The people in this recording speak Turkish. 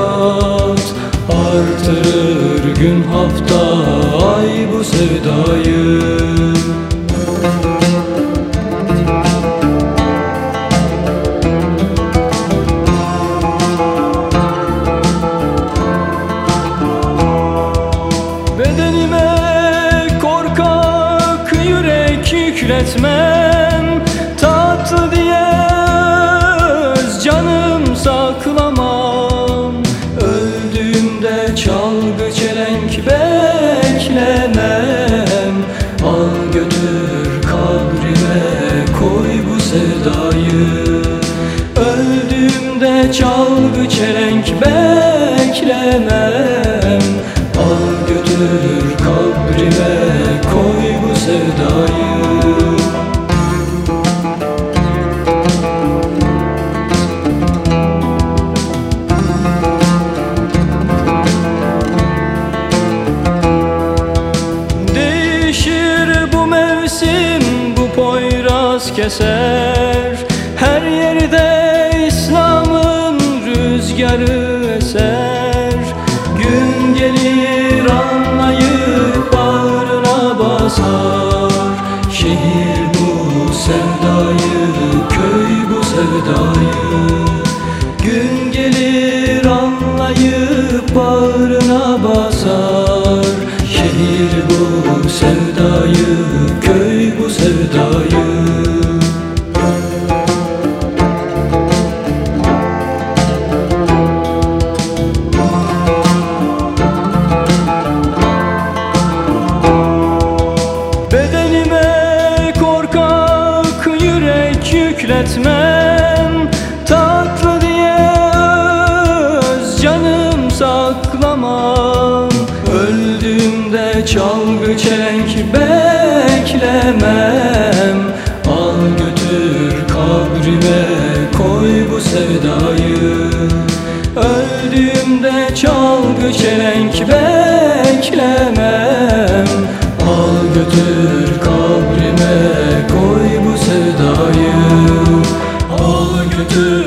hayat Artırır gün hafta ay bu sevdayı. Bedenime korkak yürek yükletmem Tatlı diye canım saklan. keser. Her yerde İslam'ın rüzgarı eser. Gün gelir anlayıp bağrına basar. Şehir bu sevdayı, köy bu sevdayı. Gün gelir anlayıp bağrına basar. Şehir bu sevdayı, köy bu sevdayı. kirletmem Tatlı diye öz canım saklamam. Öldüğümde çalgı çelenk beklemem. Al götür kabrime koy bu sevdayı. Öldüğümde çalgı çelenk beklemem. kötü